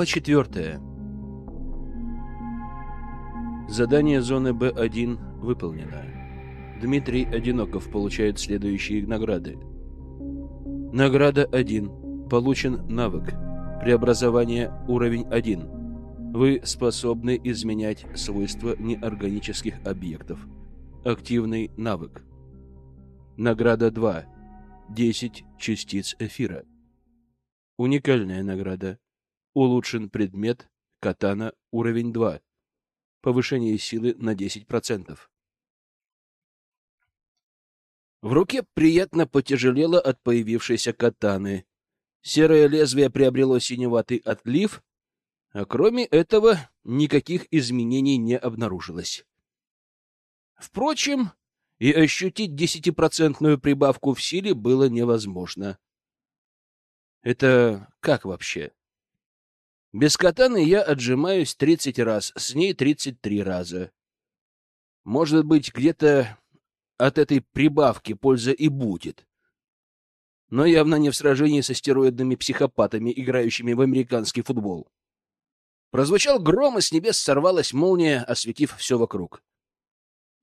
Глава четвертая. Задание зоны Б1 выполнено. Дмитрий Одиноков получает следующие награды. Награда 1. Получен навык. Преобразование уровень 1. Вы способны изменять свойства неорганических объектов. Активный навык. Награда 2. 10 частиц эфира. Уникальная награда. Улучшен предмет катана уровень 2. Повышение силы на 10%. В руке приятно потяжелело от появившейся катаны. Серое лезвие приобрело синеватый отлив, а кроме этого никаких изменений не обнаружилось. Впрочем, и ощутить десятипроцентную прибавку в силе было невозможно. Это как вообще? Без катаны я отжимаюсь 30 раз, с ней 33 раза. Может быть, где-то от этой прибавки польза и будет. Но явно не в сражении со стероидными психопатами, играющими в американский футбол. Прозвучал гром, и с небес сорвалась молния, осветив все вокруг.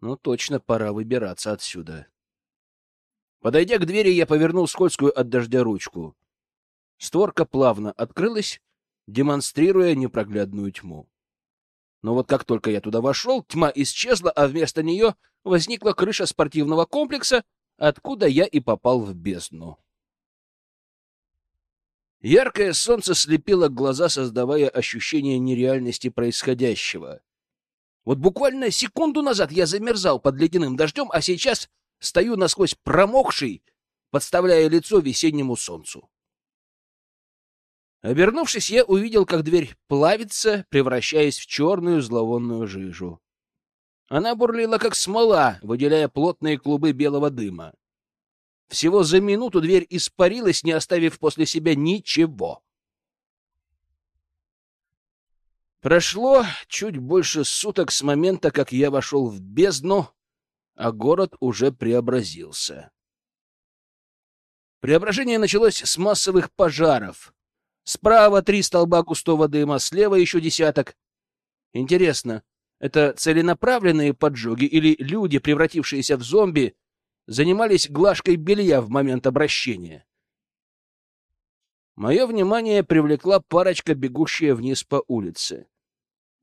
Ну, точно пора выбираться отсюда. Подойдя к двери, я повернул скользкую от дождя ручку. Створка плавно открылась, демонстрируя непроглядную тьму. Но вот как только я туда вошел, тьма исчезла, а вместо нее возникла крыша спортивного комплекса, откуда я и попал в бездну. Яркое солнце слепило глаза, создавая ощущение нереальности происходящего. Вот буквально секунду назад я замерзал под ледяным дождем, а сейчас стою насквозь промокший, подставляя лицо весеннему солнцу. Обернувшись, я увидел, как дверь плавится, превращаясь в черную зловонную жижу. Она бурлила, как смола, выделяя плотные клубы белого дыма. Всего за минуту дверь испарилась, не оставив после себя ничего. Прошло чуть больше суток с момента, как я вошел в бездну, а город уже преобразился. Преображение началось с массовых пожаров — Справа три столба густого дыма, слева еще десяток. Интересно, это целенаправленные поджоги или люди, превратившиеся в зомби, занимались глажкой белья в момент обращения? Мое внимание привлекла парочка, бегущая вниз по улице.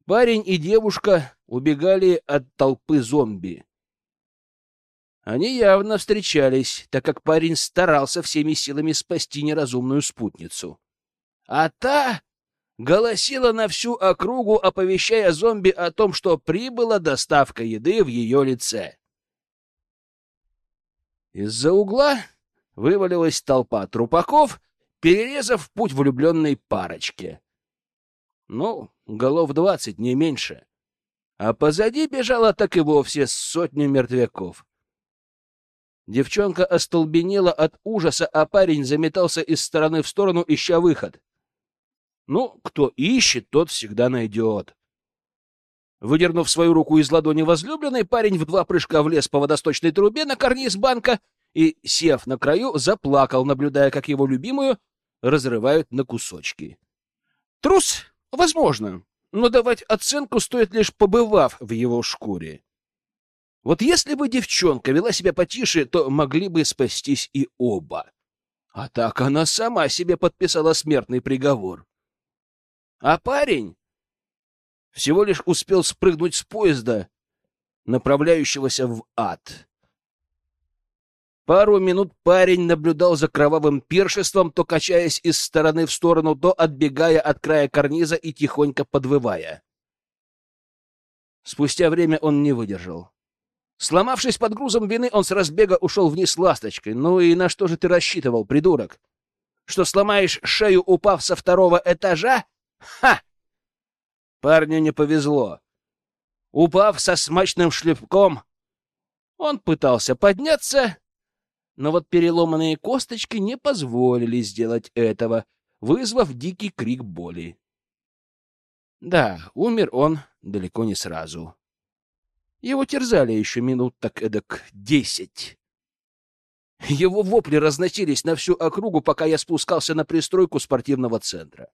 Парень и девушка убегали от толпы зомби. Они явно встречались, так как парень старался всеми силами спасти неразумную спутницу а та голосила на всю округу, оповещая зомби о том, что прибыла доставка еды в ее лице. Из-за угла вывалилась толпа трупаков, перерезав путь влюбленной парочке. Ну, голов двадцать, не меньше. А позади бежала так и вовсе сотня мертвяков. Девчонка остолбенела от ужаса, а парень заметался из стороны в сторону, ища выход. Ну, кто ищет, тот всегда найдет. Выдернув свою руку из ладони возлюбленной, парень в два прыжка влез по водосточной трубе на карниз банка и, сев на краю, заплакал, наблюдая, как его любимую разрывают на кусочки. Трус? Возможно. Но давать оценку стоит лишь побывав в его шкуре. Вот если бы девчонка вела себя потише, то могли бы спастись и оба. А так она сама себе подписала смертный приговор. А парень всего лишь успел спрыгнуть с поезда, направляющегося в ад. Пару минут парень наблюдал за кровавым пиршеством, то качаясь из стороны в сторону, то отбегая от края карниза и тихонько подвывая. Спустя время он не выдержал. Сломавшись под грузом вины, он с разбега ушел вниз ласточкой. Ну и на что же ты рассчитывал, придурок? Что сломаешь шею, упав со второго этажа? Ха! Парню не повезло. Упав со смачным шлепком, он пытался подняться, но вот переломанные косточки не позволили сделать этого, вызвав дикий крик боли. Да, умер он далеко не сразу. Его терзали еще минут так эдак десять. Его вопли разносились на всю округу, пока я спускался на пристройку спортивного центра.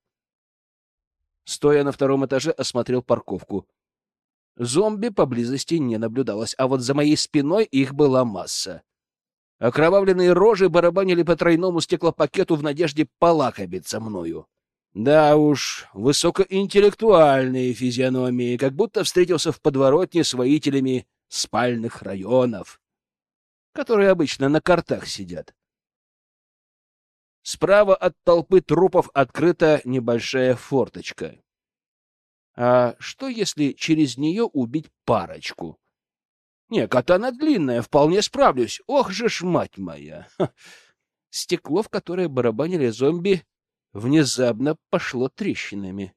Стоя на втором этаже, осмотрел парковку. Зомби поблизости не наблюдалось, а вот за моей спиной их была масса. Окровавленные рожи барабанили по тройному стеклопакету в надежде полакомиться мною. Да уж, высокоинтеллектуальные физиономии, как будто встретился в подворотне с воителями спальных районов, которые обычно на картах сидят. Справа от толпы трупов открыта небольшая форточка. А что, если через нее убить парочку? Не, катана длинная, вполне справлюсь. Ох же ж, мать моя! Ха. Стекло, в которое барабанили зомби, внезапно пошло трещинами.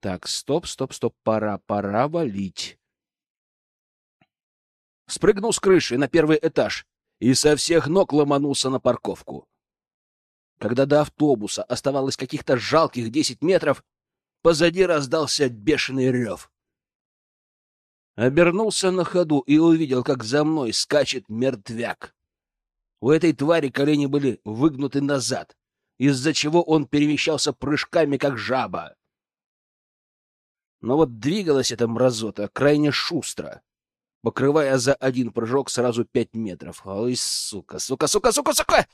Так, стоп, стоп, стоп, пора, пора валить. Спрыгнул с крыши на первый этаж и со всех ног ломанулся на парковку. Когда до автобуса оставалось каких-то жалких десять метров, позади раздался бешеный рев. Обернулся на ходу и увидел, как за мной скачет мертвяк. У этой твари колени были выгнуты назад, из-за чего он перемещался прыжками, как жаба. Но вот двигалась эта мразота крайне шустро, покрывая за один прыжок сразу пять метров. Ой, сука, сука, сука, сука, сука!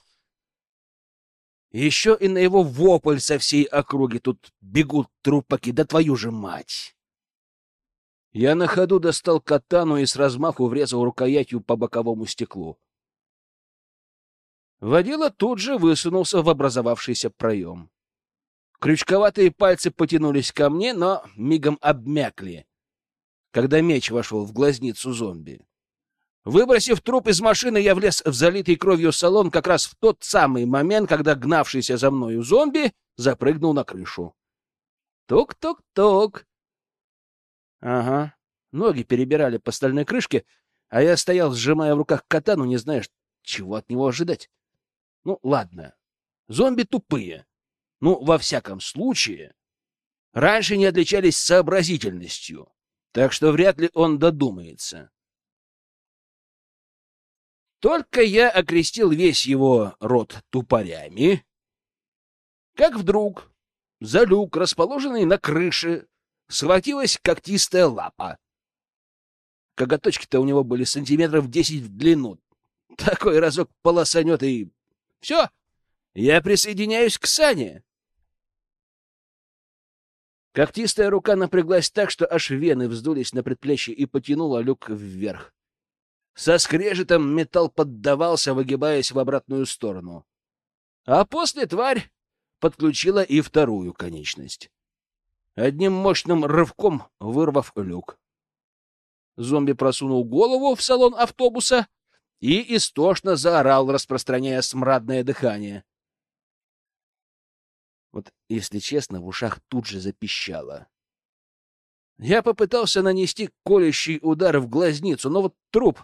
Еще и на его вопль со всей округи тут бегут трупаки, да твою же мать! Я на ходу достал катану и с размаху врезал рукоятью по боковому стеклу. Водила тут же высунулся в образовавшийся проем. Крючковатые пальцы потянулись ко мне, но мигом обмякли, когда меч вошел в глазницу зомби. Выбросив труп из машины, я влез в залитый кровью салон как раз в тот самый момент, когда гнавшийся за мною зомби запрыгнул на крышу. Тук-тук-тук. Ага. Ноги перебирали по стальной крышке, а я стоял, сжимая в руках катану, не зная, чего от него ожидать. Ну, ладно. Зомби тупые. Ну, во всяком случае, раньше не отличались сообразительностью, так что вряд ли он додумается. Только я окрестил весь его род тупорями, как вдруг за люк, расположенный на крыше, схватилась когтистая лапа. Коготочки-то у него были сантиметров десять в длину. Такой разок полосанет и... Все, я присоединяюсь к Сане. Когтистая рука напряглась так, что аж вены вздулись на предплечье и потянула люк вверх. Со скрежетом металл поддавался, выгибаясь в обратную сторону. А после тварь подключила и вторую конечность. Одним мощным рывком вырвав люк. Зомби просунул голову в салон автобуса и истошно заорал, распространяя смрадное дыхание. Вот, если честно, в ушах тут же запищало. Я попытался нанести колющий удар в глазницу, но вот труп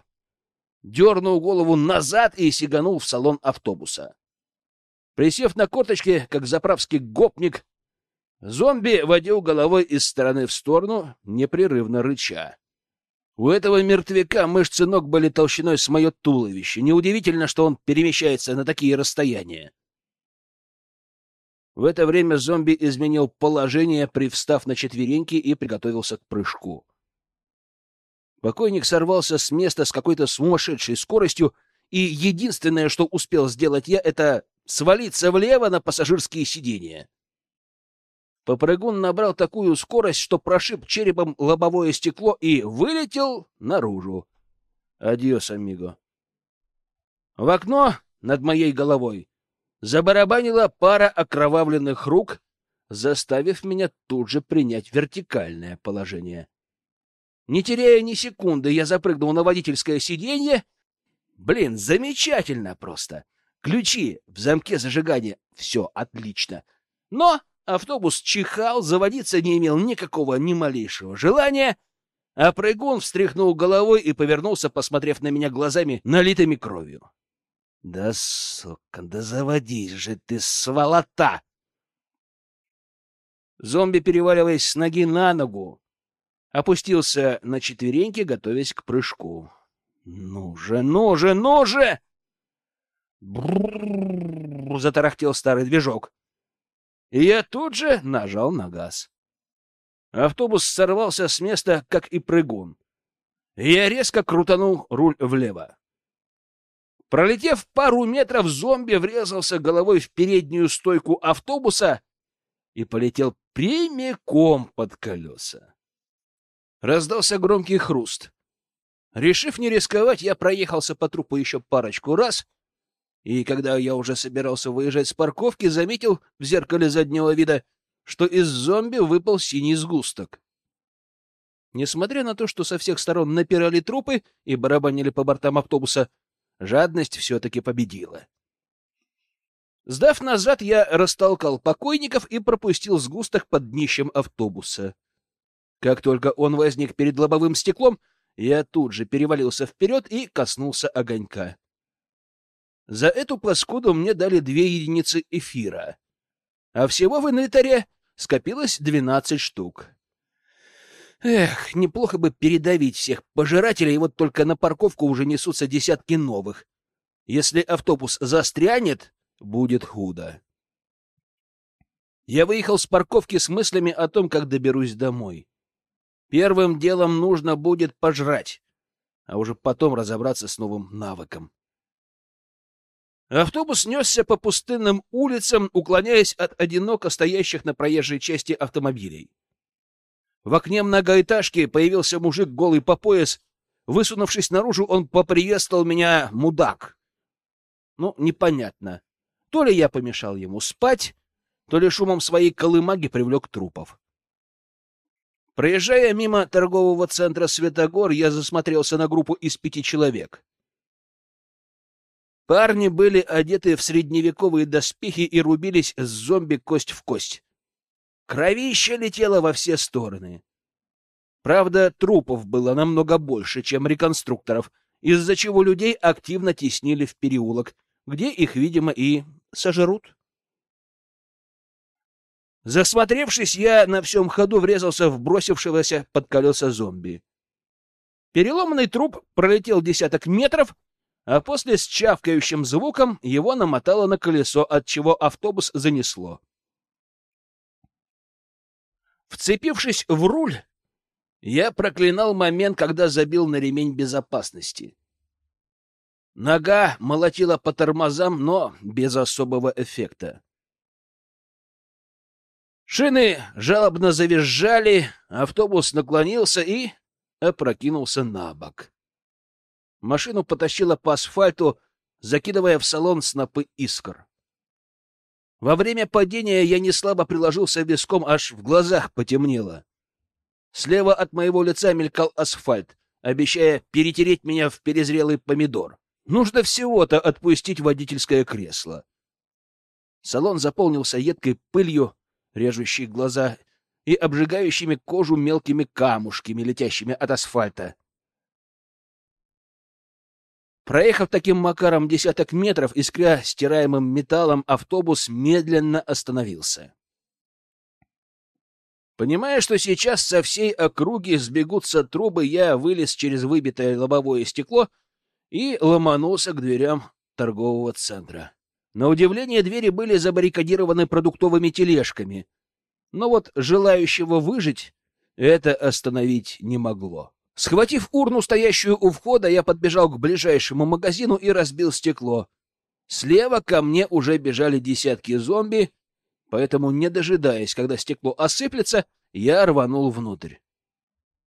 дернул голову назад и сиганул в салон автобуса. Присев на корточки, как заправский гопник, зомби водил головой из стороны в сторону, непрерывно рыча. У этого мертвяка мышцы ног были толщиной с мое туловище. Неудивительно, что он перемещается на такие расстояния. В это время зомби изменил положение, привстав на четвереньки и приготовился к прыжку. Покойник сорвался с места с какой-то сумасшедшей скоростью, и единственное, что успел сделать я, это свалиться влево на пассажирские сиденья. Попрыгун набрал такую скорость, что прошиб черепом лобовое стекло и вылетел наружу. Адьос, амиго. В окно над моей головой забарабанила пара окровавленных рук, заставив меня тут же принять вертикальное положение. Не теряя ни секунды, я запрыгнул на водительское сиденье. Блин, замечательно просто. Ключи в замке зажигания. Все отлично. Но автобус чихал, заводиться не имел никакого ни малейшего желания, а прыгун встряхнул головой и повернулся, посмотрев на меня глазами, налитыми кровью. — Да, сука, да заводись же ты, сволота! Зомби, переваливаясь с ноги на ногу, опустился на четвереньки, готовясь к прыжку. «Ну же, ну же, ну же!» Бррррррр затарахтел старый движок. и я тут же нажал на газ. Автобус сорвался с места, как и прыгун. Я резко крутанул руль влево. Пролетев пару метров, зомби врезался головой в переднюю стойку автобуса и полетел прямиком под колеса. Раздался громкий хруст. Решив не рисковать, я проехался по трупу еще парочку раз, и когда я уже собирался выезжать с парковки, заметил в зеркале заднего вида, что из зомби выпал синий сгусток. Несмотря на то, что со всех сторон напирали трупы и барабанили по бортам автобуса, жадность все-таки победила. Сдав назад, я растолкал покойников и пропустил сгусток под днищем автобуса. Как только он возник перед лобовым стеклом, я тут же перевалился вперед и коснулся огонька. За эту паскуду мне дали две единицы эфира, а всего в инвентаре скопилось двенадцать штук. Эх, неплохо бы передавить всех пожирателей, вот только на парковку уже несутся десятки новых. Если автобус застрянет, будет худо. Я выехал с парковки с мыслями о том, как доберусь домой. Первым делом нужно будет пожрать, а уже потом разобраться с новым навыком. Автобус несся по пустынным улицам, уклоняясь от одиноко стоящих на проезжей части автомобилей. В окне многоэтажки появился мужик голый по пояс. Высунувшись наружу, он поприветствовал меня «мудак». Ну, непонятно. То ли я помешал ему спать, то ли шумом своей колымаги привлек трупов. Проезжая мимо торгового центра «Светогор», я засмотрелся на группу из пяти человек. Парни были одеты в средневековые доспехи и рубились с зомби кость в кость. Кровище летело во все стороны. Правда, трупов было намного больше, чем реконструкторов, из-за чего людей активно теснили в переулок, где их, видимо, и сожрут. Засмотревшись, я на всем ходу врезался в бросившегося под колеса зомби. Переломанный труп пролетел десяток метров, а после с чавкающим звуком его намотало на колесо, от чего автобус занесло. Вцепившись в руль, я проклинал момент, когда забил на ремень безопасности. Нога молотила по тормозам, но без особого эффекта. Шины жалобно завизжали, автобус наклонился и опрокинулся на бок. Машину потащило по асфальту, закидывая в салон снопы искр. Во время падения я не слабо приложился виском, аж в глазах потемнело. Слева от моего лица мелькал асфальт, обещая перетереть меня в перезрелый помидор. Нужно всего-то отпустить водительское кресло. Салон заполнился едкой пылью, режущей глаза, и обжигающими кожу мелкими камушками, летящими от асфальта. Проехав таким макаром десяток метров, искря стираемым металлом, автобус медленно остановился. Понимая, что сейчас со всей округи сбегутся трубы, я вылез через выбитое лобовое стекло и ломанулся к дверям торгового центра. На удивление, двери были забаррикадированы продуктовыми тележками. Но вот желающего выжить это остановить не могло. Схватив урну, стоящую у входа, я подбежал к ближайшему магазину и разбил стекло. Слева ко мне уже бежали десятки зомби, поэтому, не дожидаясь, когда стекло осыплется, я рванул внутрь.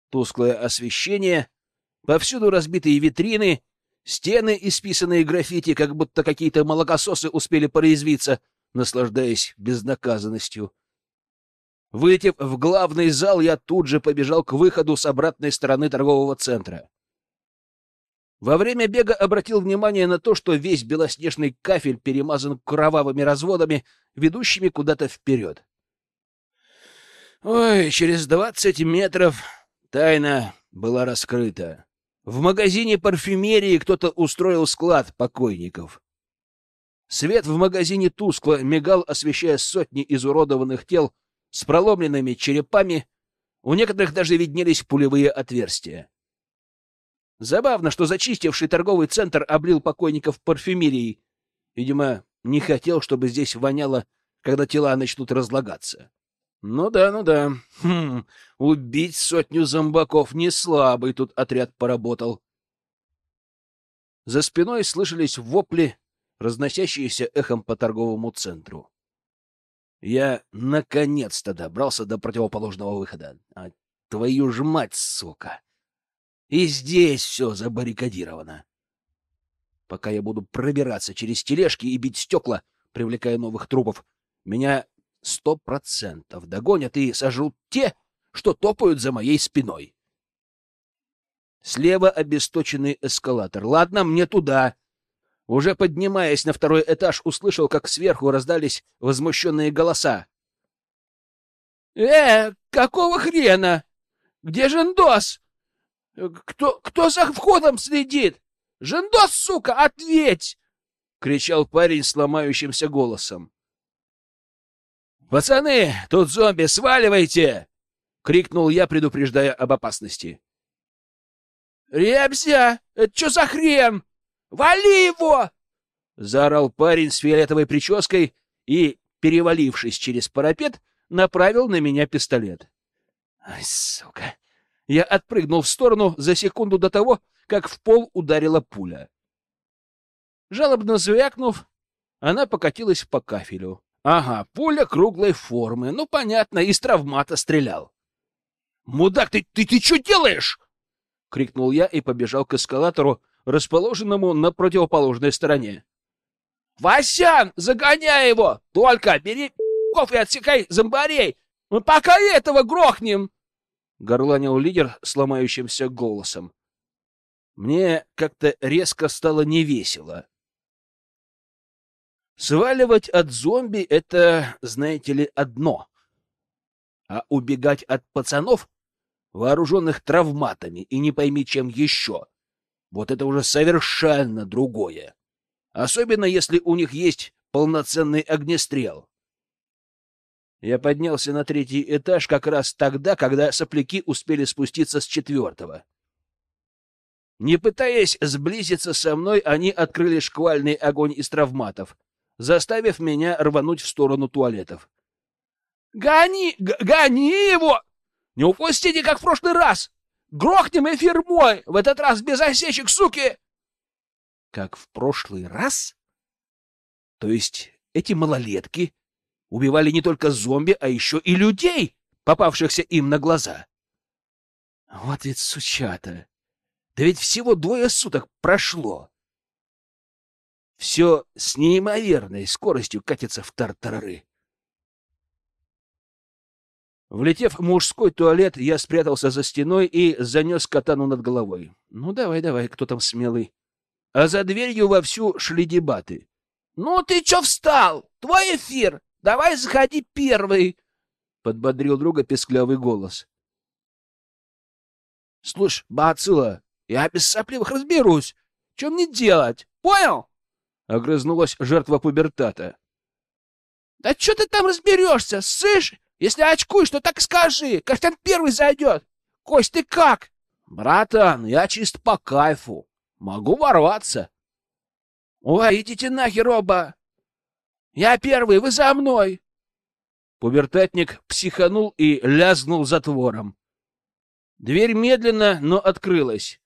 Тусклое освещение, повсюду разбитые витрины, стены, исписанные граффити, как будто какие-то молокососы успели порезвиться, наслаждаясь безнаказанностью. Вылетев в главный зал, я тут же побежал к выходу с обратной стороны торгового центра. Во время бега обратил внимание на то, что весь белоснежный кафель перемазан кровавыми разводами, ведущими куда-то вперед. Ой, через двадцать метров тайна была раскрыта. В магазине парфюмерии кто-то устроил склад покойников. Свет в магазине тускло мигал, освещая сотни изуродованных тел, с проломленными черепами, у некоторых даже виднелись пулевые отверстия. Забавно, что зачистивший торговый центр облил покойников парфюмерией. Видимо, не хотел, чтобы здесь воняло когда тела начнут разлагаться. Ну да, ну да. Хм, убить сотню зомбаков не слабый тут отряд поработал. За спиной слышались вопли, разносящиеся эхом по торговому центру. Я наконец-то добрался до противоположного выхода. А твою ж мать, сука! И здесь все забаррикадировано. Пока я буду пробираться через тележки и бить стекла, привлекая новых трупов, меня сто процентов догонят и сожрут те, что топают за моей спиной. Слева обесточенный эскалатор. Ладно, мне туда. Уже поднимаясь на второй этаж, услышал, как сверху раздались возмущенные голоса. «Э, какого хрена? Где Жендос? Кто, кто за входом следит? Жендос, сука, ответь!» — кричал парень с ломающимся голосом. «Пацаны, тут зомби, сваливайте!» — крикнул я, предупреждая об опасности. «Ребзя, это что за хрен? Вали его!» — заорал парень с фиолетовой прической и, перевалившись через парапет, направил на меня пистолет. «Ай, сука!» Я отпрыгнул в сторону за секунду до того, как в пол ударила пуля. Жалобно звякнув, она покатилась по кафелю. Ага, пуля круглой формы. Ну, понятно, из травмата стрелял. «Мудак, ты, ты, ты что делаешь?» — крикнул я и побежал к эскалатору, расположенному на противоположной стороне. «Васян, загоняй его! Только бери и отсекай зомбарей! Мы пока этого грохнем!» — горланил лидер сломающимся голосом. Мне как-то резко стало невесело. Сваливать от зомби — это, знаете ли, одно. А убегать от пацанов, вооруженных травматами и не пойми чем еще, вот это уже совершенно другое. Особенно, если у них есть полноценный огнестрел. Я поднялся на третий этаж как раз тогда, когда сопляки успели спуститься с четвертого. Не пытаясь сблизиться со мной, они открыли шквальный огонь из травматов, заставив меня рвануть в сторону туалетов. «Гони! Гони его! Не упустите, как в прошлый раз! Грохнем эфир мой! В этот раз без осечек, суки!» «Как в прошлый раз?» То есть эти малолетки убивали не только зомби, а еще и людей, попавшихся им на глаза. Вот ведь сучата! Да ведь всего двое суток прошло. Все с неимоверной скоростью катится в тартарары. Влетев в мужской туалет, я спрятался за стеной и занес катану над головой. Ну, давай, давай, кто там смелый. А за дверью вовсю шли дебаты. «Ну ты чё встал? Твой эфир! Давай заходи первый!» — подбодрил друга песклявый голос. «Слушай, Бацила, я без сопливых разберусь. Что мне делать? Понял?» — огрызнулась жертва пубертата. «Да что ты там разберешься, сышь? Если очкуешь, то так скажи. Каштан первый зайдет. Кость, ты как?» «Братан, я чист по кайфу. Могу ворваться». «Ой, идите нахер оба! Я первый, вы за мной!» Пубертатник психанул и лязгнул затвором. Дверь медленно, но открылась.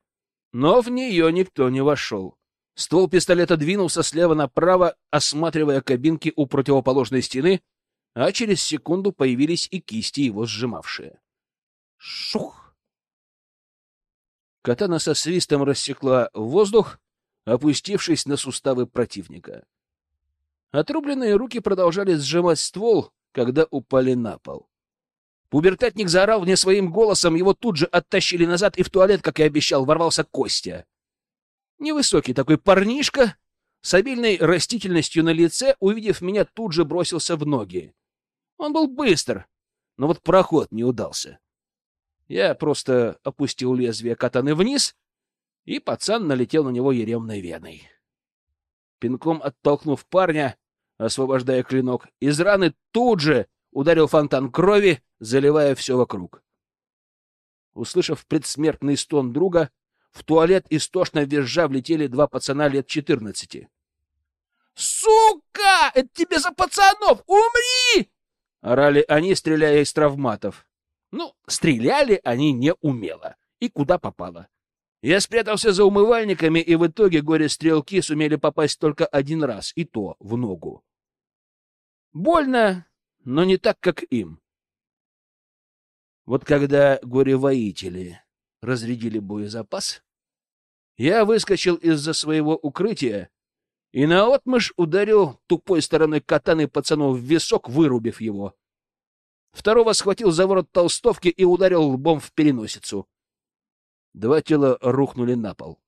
Но в нее никто не вошел. Ствол пистолета двинулся слева направо, осматривая кабинки у противоположной стены, а через секунду появились и кисти, его сжимавшие. Шух! Катана со свистом рассекла воздух, опустившись на суставы противника. Отрубленные руки продолжали сжимать ствол, когда упали на пол. Пубертатник заорал мне своим голосом, его тут же оттащили назад, и в туалет, как и обещал, ворвался Костя. Невысокий такой парнишка с обильной растительностью на лице, увидев меня, тут же бросился в ноги. Он был быстр, но вот проход не удался. Я просто опустил лезвие катаны вниз, и пацан налетел на него еремной веной. Пинком оттолкнув парня, освобождая клинок, из раны тут же ударил фонтан крови, заливая все вокруг. Услышав предсмертный стон друга, в туалет истошно визжа влетели два пацана лет четырнадцати. «Сука! Это тебе за пацанов! Умри!» Орали они, стреляя из травматов. Ну, стреляли они не умело. И куда попало. Я спрятался за умывальниками, и в итоге горе-стрелки сумели попасть только один раз, и то в ногу. Больно, но не так, как им. Вот когда горе-воители разрядили боезапас, я выскочил из-за своего укрытия и наотмашь ударил тупой стороной катаны пацану в висок, вырубив его. Второго схватил за ворот толстовки и ударил лбом в переносицу. Два тела рухнули на пол.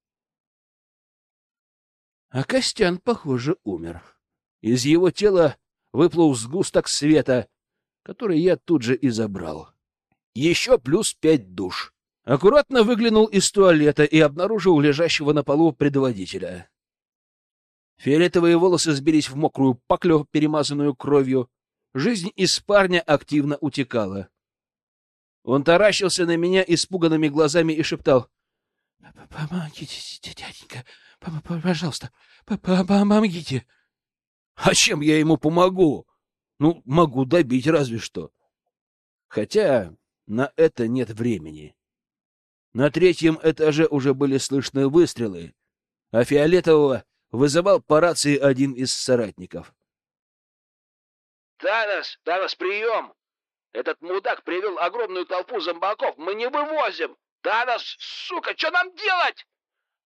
А Костян, похоже, умер. Из его тела выплыл сгусток света, который я тут же и забрал. Еще плюс пять душ. Аккуратно выглянул из туалета и обнаружил лежащего на полу предводителя. Фиолетовые волосы сбились в мокрую паклю, перемазанную кровью. Жизнь из парня активно утекала. Он таращился на меня испуганными глазами и шептал. — Помогите, дяденька, пожалуйста, помогите. — А чем я ему помогу? Ну, могу добить разве что. Хотя на это нет времени. На третьем этаже уже были слышны выстрелы, а Фиолетового вызывал по рации один из соратников. «Танос! Танос, прием! Этот мудак привел огромную толпу зомбаков! Мы не вывозим! Танос, сука, что нам делать?»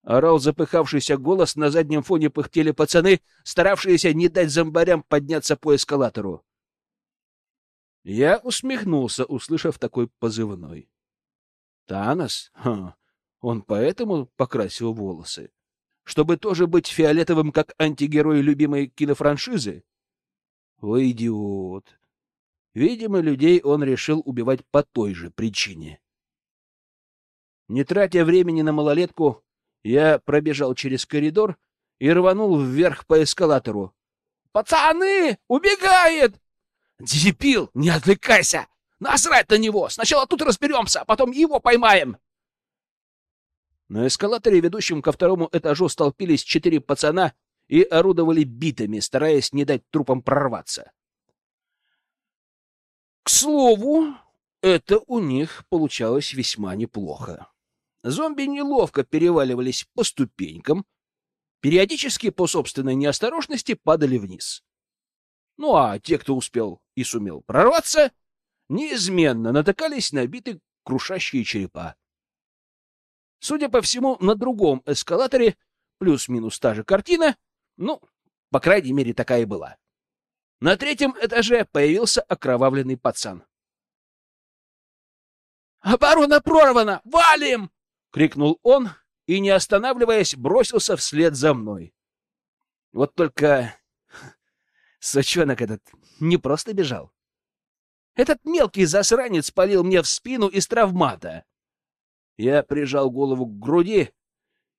Орал запыхавшийся голос, на заднем фоне пыхтели пацаны, старавшиеся не дать зомбарям подняться по эскалатору. Я усмехнулся, услышав такой позывной. «Танос? Ха, он поэтому покрасил волосы?» чтобы тоже быть фиолетовым, как антигерой любимой кинофраншизы? О, идиот! Видимо, людей он решил убивать по той же причине. Не тратя времени на малолетку, я пробежал через коридор и рванул вверх по эскалатору. «Пацаны! Убегает!» «Дебил! Не отвлекайся! Насрать на него! Сначала тут разберемся, а потом его поймаем!» На эскалаторе, ведущем ко второму этажу, столпились четыре пацана и орудовали битами, стараясь не дать трупам прорваться. К слову, это у них получалось весьма неплохо. Зомби неловко переваливались по ступенькам, периодически по собственной неосторожности падали вниз. Ну а те, кто успел и сумел прорваться, неизменно натыкались на биты крушащие черепа. Судя по всему, на другом эскалаторе плюс-минус та же картина, ну, по крайней мере, такая была. На третьем этаже появился окровавленный пацан. «Оборона прорвана! Валим!» — крикнул он и, не останавливаясь, бросился вслед за мной. Вот только сучонок этот не просто бежал. Этот мелкий засранец палил мне в спину из травмата. Я прижал голову к груди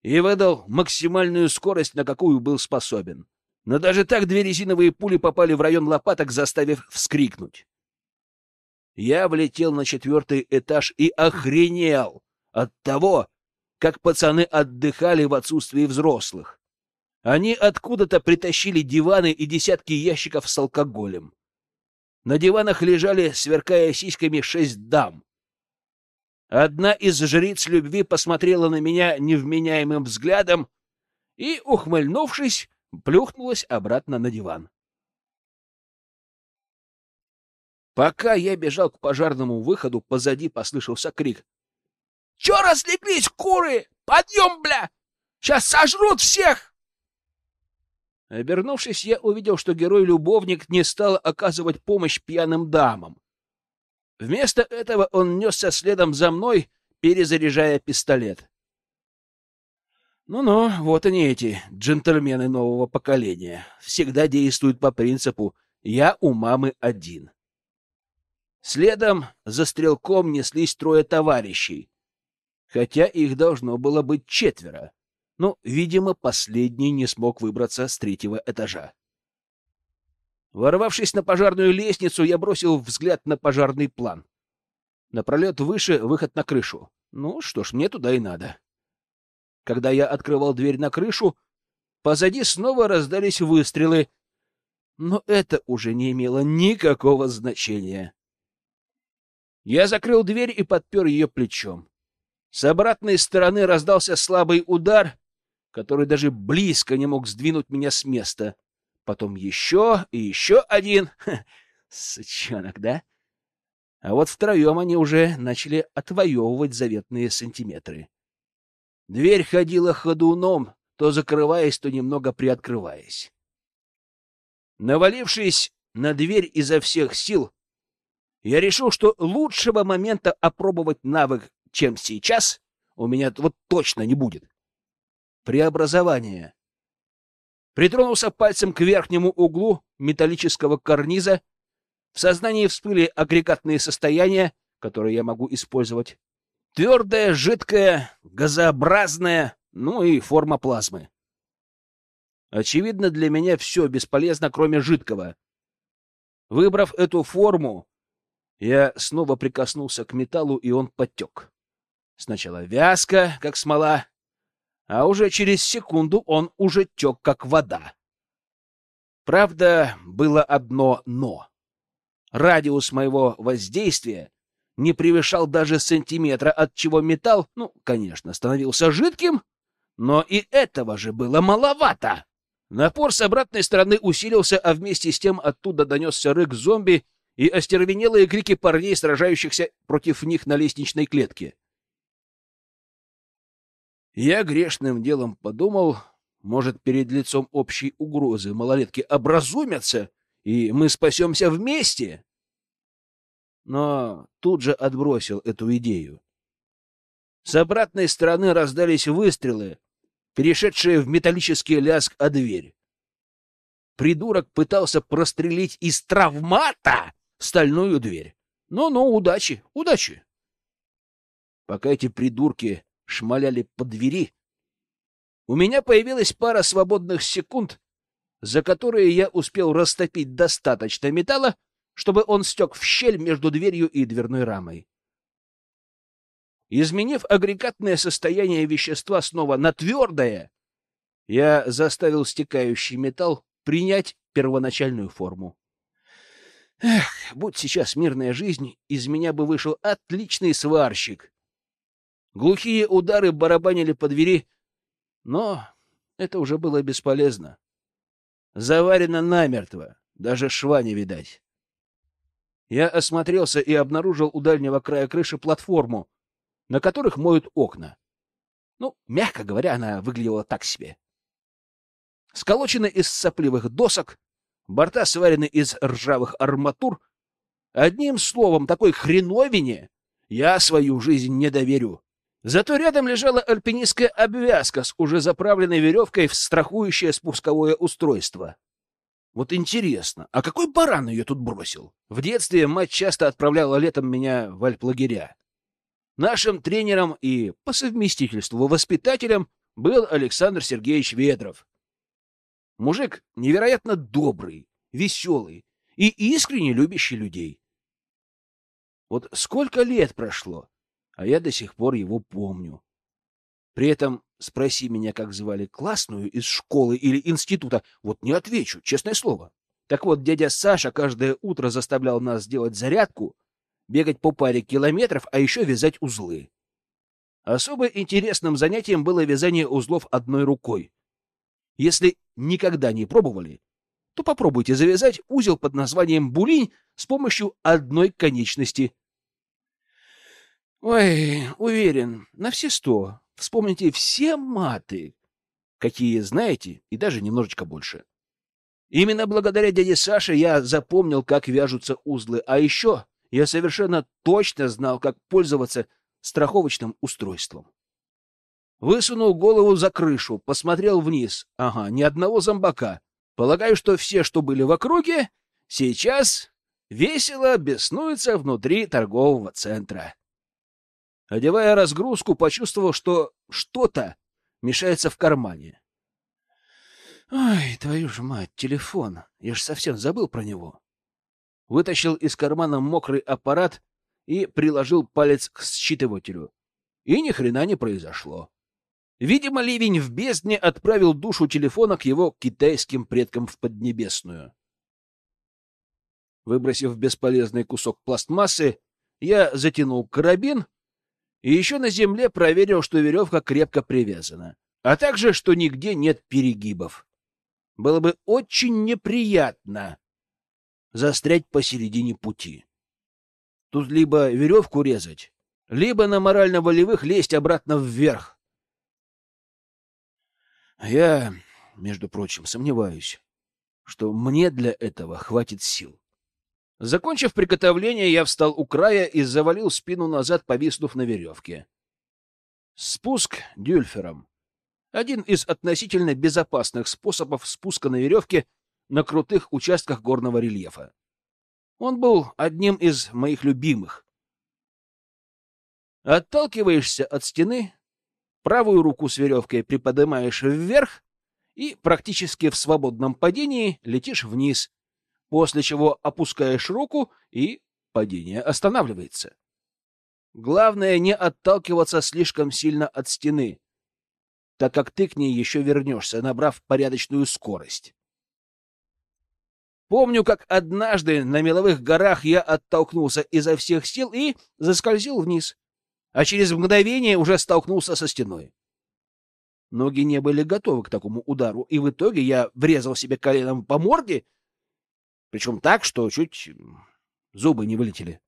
и выдал максимальную скорость, на какую был способен. Но даже так две резиновые пули попали в район лопаток, заставив вскрикнуть. Я влетел на четвертый этаж и охренел от того, как пацаны отдыхали в отсутствии взрослых. Они откуда-то притащили диваны и десятки ящиков с алкоголем. На диванах лежали, сверкая сиськами, шесть дам. Одна из жриц любви посмотрела на меня невменяемым взглядом и, ухмыльнувшись, плюхнулась обратно на диван. Пока я бежал к пожарному выходу, позади послышался крик. — Чё разлеглись, куры? Подъем, бля! Сейчас сожрут всех! Обернувшись, я увидел, что герой-любовник не стал оказывать помощь пьяным дамам. Вместо этого он несся следом за мной, перезаряжая пистолет. Ну-ну, вот они эти, джентльмены нового поколения. Всегда действуют по принципу «я у мамы один». Следом за стрелком неслись трое товарищей, хотя их должно было быть четверо. Но, видимо, последний не смог выбраться с третьего этажа. Ворвавшись на пожарную лестницу, я бросил взгляд на пожарный план. Напролет выше выход на крышу. Ну что ж, мне туда и надо. Когда я открывал дверь на крышу, позади снова раздались выстрелы, но это уже не имело никакого значения. Я закрыл дверь и подпер ее плечом. С обратной стороны раздался слабый удар, который даже близко не мог сдвинуть меня с места. Потом еще и еще один. Ха, сучонок, да? А вот втроем они уже начали отвоевывать заветные сантиметры. Дверь ходила ходуном, то закрываясь, то немного приоткрываясь. Навалившись на дверь изо всех сил, я решил, что лучшего момента опробовать навык, чем сейчас, у меня вот точно не будет. Преобразование. Притронулся пальцем к верхнему углу металлического карниза, в сознании всплыли агрегатные состояния, которые я могу использовать. Твердое, жидкое, газообразное, ну и форма плазмы. Очевидно, для меня все бесполезно, кроме жидкого. Выбрав эту форму, я снова прикоснулся к металлу, и он потек. Сначала вязко, как смола, а уже через секунду он уже тек, как вода. Правда, было одно «но». Радиус моего воздействия не превышал даже сантиметра, от чего металл, ну, конечно, становился жидким, но и этого же было маловато. Напор с обратной стороны усилился, а вместе с тем оттуда донесся рык зомби и остервенелые крики парней, сражающихся против них на лестничной клетке. Я грешным делом подумал, может, перед лицом общей угрозы малолетки образумятся — и мы спасемся вместе. Но тут же отбросил эту идею. С обратной стороны раздались выстрелы, перешедшие в металлический лязг о дверь. Придурок пытался прострелить из травмата стальную дверь. Ну-ну, удачи, удачи. Пока эти придурки шмаляли по двери, у меня появилась пара свободных секунд, за которые я успел растопить достаточно металла, чтобы он стек в щель между дверью и дверной рамой. Изменив агрегатное состояние вещества снова на твердое, я заставил стекающий металл принять первоначальную форму. Эх, будь сейчас мирная жизнь, из меня бы вышел отличный сварщик. Глухие удары барабанили по двери, но это уже было бесполезно. Заварено намертво, даже шва не видать. Я осмотрелся и обнаружил у дальнего края крыши платформу, на которых моют окна. Ну, мягко говоря, она выглядела так себе. Сколочены из сопливых досок, борта сварены из ржавых арматур. Одним словом, такой хреновине я свою жизнь не доверю. Зато рядом лежала альпинистская обвязка с уже заправленной веревкой в страхующее спусковое устройство. Вот интересно, а какой баран ее тут бросил? В детстве мать часто отправляла летом меня в альплагеря. Нашим тренером и, по совместительству, воспитателем был Александр Сергеевич Ведров. Мужик невероятно добрый, веселый и искренне любящий людей. Вот сколько лет прошло, а я до сих пор его помню. При этом спроси меня, как звали классную из школы или института, вот не отвечу, честное слово. Так вот, дядя Саша каждое утро заставлял нас делать зарядку, бегать по паре километров, а еще вязать узлы. Особо интересным занятием было вязание узлов одной рукой. Если никогда не пробовали, то попробуйте завязать узел под названием булинь с помощью одной конечности. Ой, уверен, на все сто. Вспомните все маты, какие знаете, и даже немножечко больше. Именно благодаря дяде Саше я запомнил, как вяжутся узлы, а еще я совершенно точно знал, как пользоваться страховочным устройством. Высунул голову за крышу, посмотрел вниз. Ага, ни одного зомбака. Полагаю, что все, что были в округе, сейчас весело беснуются внутри торгового центра. Одевая разгрузку, почувствовал, что что-то мешается в кармане. Ой, твою ж мать, телефон. Я ж совсем забыл про него. Вытащил из кармана мокрый аппарат и приложил палец к считывателю. И ни хрена не произошло. Видимо, ливень в бездне отправил душу телефона к его китайским предкам в Поднебесную. Выбросив бесполезный кусок пластмассы, я затянул карабин и еще на земле проверил, что веревка крепко привязана, а также, что нигде нет перегибов. Было бы очень неприятно застрять посередине пути. Тут либо веревку резать, либо на морально-волевых лезть обратно вверх. Я, между прочим, сомневаюсь, что мне для этого хватит сил. Закончив приготовление, я встал у края и завалил спину назад, повиснув на веревке. Спуск дюльфером. Один из относительно безопасных способов спуска на веревке на крутых участках горного рельефа. Он был одним из моих любимых. Отталкиваешься от стены, правую руку с веревкой приподнимаешь вверх и практически в свободном падении летишь вниз, после чего опускаешь руку, и падение останавливается. Главное не отталкиваться слишком сильно от стены, так как ты к ней еще вернешься, набрав порядочную скорость. Помню, как однажды на меловых горах я оттолкнулся изо всех сил и заскользил вниз, а через мгновение уже столкнулся со стеной. Ноги не были готовы к такому удару, и в итоге я врезал себе коленом по морде причем так, что чуть зубы не вылетели.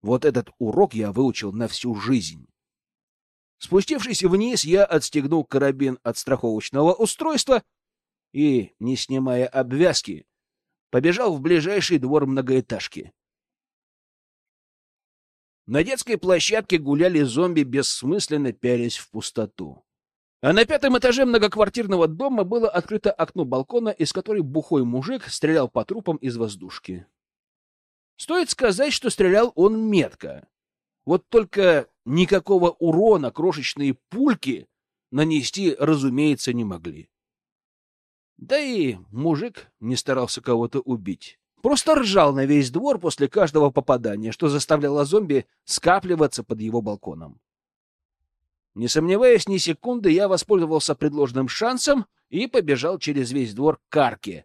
Вот этот урок я выучил на всю жизнь. Спустившись вниз, я отстегнул карабин от страховочного устройства и, не снимая обвязки, побежал в ближайший двор многоэтажки. На детской площадке гуляли зомби, бессмысленно пялись в пустоту. А на пятом этаже многоквартирного дома было открыто окно балкона, из которой бухой мужик стрелял по трупам из воздушки. Стоит сказать, что стрелял он метко. Вот только никакого урона крошечные пульки нанести, разумеется, не могли. Да и мужик не старался кого-то убить. Просто ржал на весь двор после каждого попадания, что заставляло зомби скапливаться под его балконом. Не сомневаясь ни секунды, я воспользовался предложенным шансом и побежал через весь двор к арке,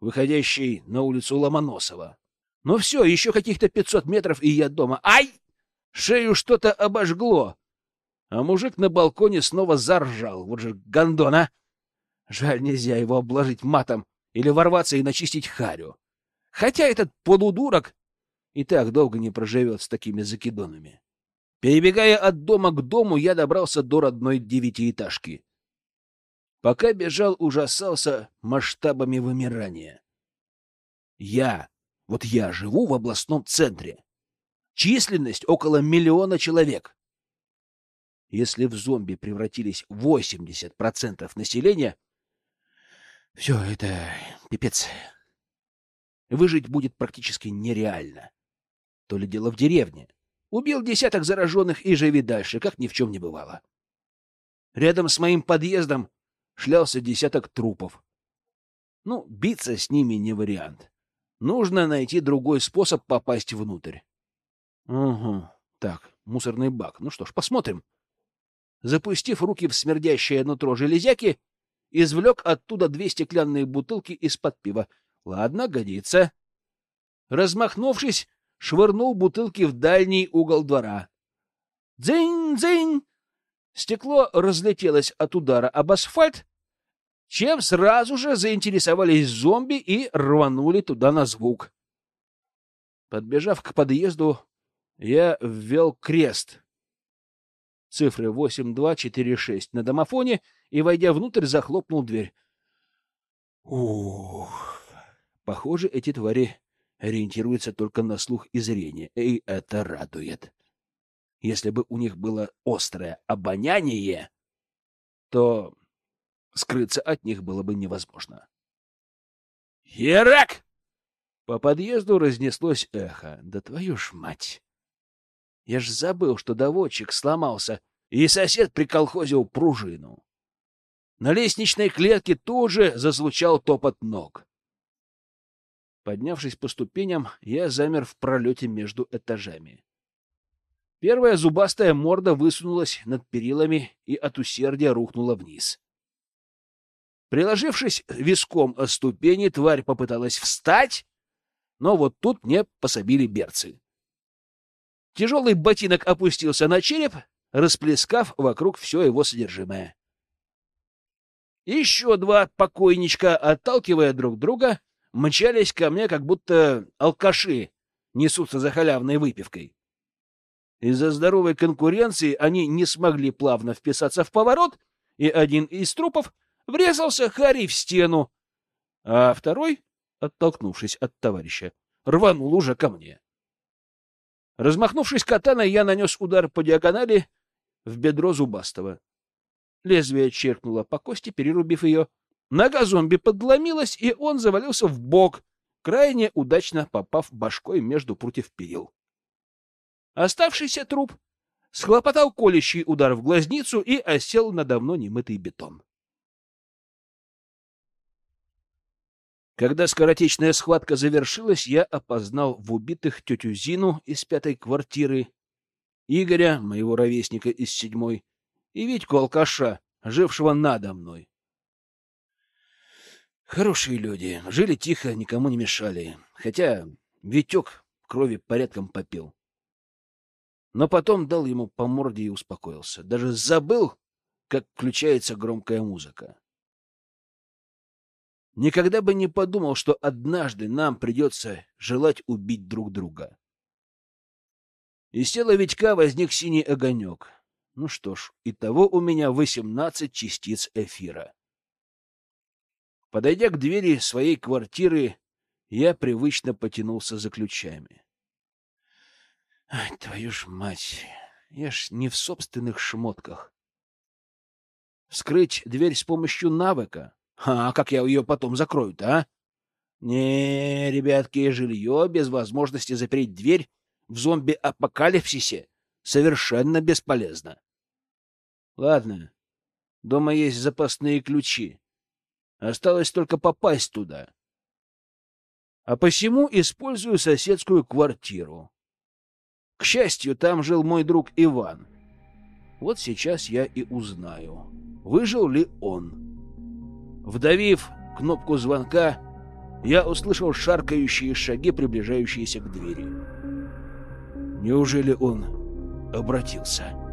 выходящей на улицу Ломоносова. Ну все, еще каких-то пятьсот метров, и я дома. Ай! Шею что-то обожгло. А мужик на балконе снова заржал. Вот же гондон, а! Жаль, нельзя его обложить матом или ворваться и начистить харю. Хотя этот полудурок и так долго не проживет с такими закидонами. Перебегая от дома к дому, я добрался до родной девятиэтажки. Пока бежал, ужасался масштабами вымирания. Я, вот я живу в областном центре. Численность около миллиона человек. Если в зомби превратились 80% населения, все это пипец. Выжить будет практически нереально. То ли дело в деревне. Убил десяток зараженных и живи дальше, как ни в чем не бывало. Рядом с моим подъездом шлялся десяток трупов. Ну, биться с ними не вариант. Нужно найти другой способ попасть внутрь. Угу. Так, мусорный бак. Ну что ж, посмотрим. Запустив руки в смердящее нутро железяки, извлек оттуда две стеклянные бутылки из-под пива. Ладно, годится. Размахнувшись, швырнул бутылки в дальний угол двора. «Дзынь-дзынь!» Стекло разлетелось от удара об асфальт, чем сразу же заинтересовались зомби и рванули туда на звук. Подбежав к подъезду, я ввел крест. Цифры 8246 на домофоне и, войдя внутрь, захлопнул дверь. Ух, похоже, эти твари ориентируется только на слух и зрение, и это радует. Если бы у них было острое обоняние, то скрыться от них было бы невозможно. «Херак!» По подъезду разнеслось эхо. «Да твою ж мать!» Я ж забыл, что доводчик сломался, и сосед приколхозил пружину. На лестничной клетке тоже зазвучал топот ног. Поднявшись по ступеням, я замер в пролете между этажами. Первая зубастая морда высунулась над перилами и от усердия рухнула вниз. Приложившись виском о ступени, тварь попыталась встать, но вот тут мне пособили берцы. Тяжелый ботинок опустился на череп, расплескав вокруг все его содержимое. Еще два покойничка, отталкивая друг друга, мчались ко мне, как будто алкаши несутся за халявной выпивкой. Из-за здоровой конкуренции они не смогли плавно вписаться в поворот, и один из трупов врезался Харри в стену, а второй, оттолкнувшись от товарища, рванул уже ко мне. Размахнувшись катаной, я нанес удар по диагонали в бедро зубастого. Лезвие черкнуло по кости, перерубив ее. Нога зомби подломилась, и он завалился в бок, крайне удачно попав башкой между прутьев перил. Оставшийся труп схлопотал колющий удар в глазницу и осел на давно немытый бетон. Когда скоротечная схватка завершилась, я опознал в убитых тетю Зину из пятой квартиры, Игоря, моего ровесника из седьмой, и Витьку алкаша, жившего надо мной. Хорошие люди, жили тихо, никому не мешали, хотя Витек крови порядком попил. Но потом дал ему по морде и успокоился. Даже забыл, как включается громкая музыка. Никогда бы не подумал, что однажды нам придется желать убить друг друга. Из тела Витька возник синий огонек. Ну что ж, итого у меня восемнадцать частиц эфира. Подойдя к двери своей квартиры, я привычно потянулся за ключами. Ай, твою ж мать, я ж не в собственных шмотках. Вскрыть дверь с помощью навыка? А как я ее потом закрою-то, а? Не, ребятки, жилье без возможности запереть дверь в зомби-апокалипсисе совершенно бесполезно. Ладно, дома есть запасные ключи. Осталось только попасть туда. А посему использую соседскую квартиру. К счастью, там жил мой друг Иван. Вот сейчас я и узнаю, выжил ли он. Вдавив кнопку звонка, я услышал шаркающие шаги, приближающиеся к двери. Неужели он обратился?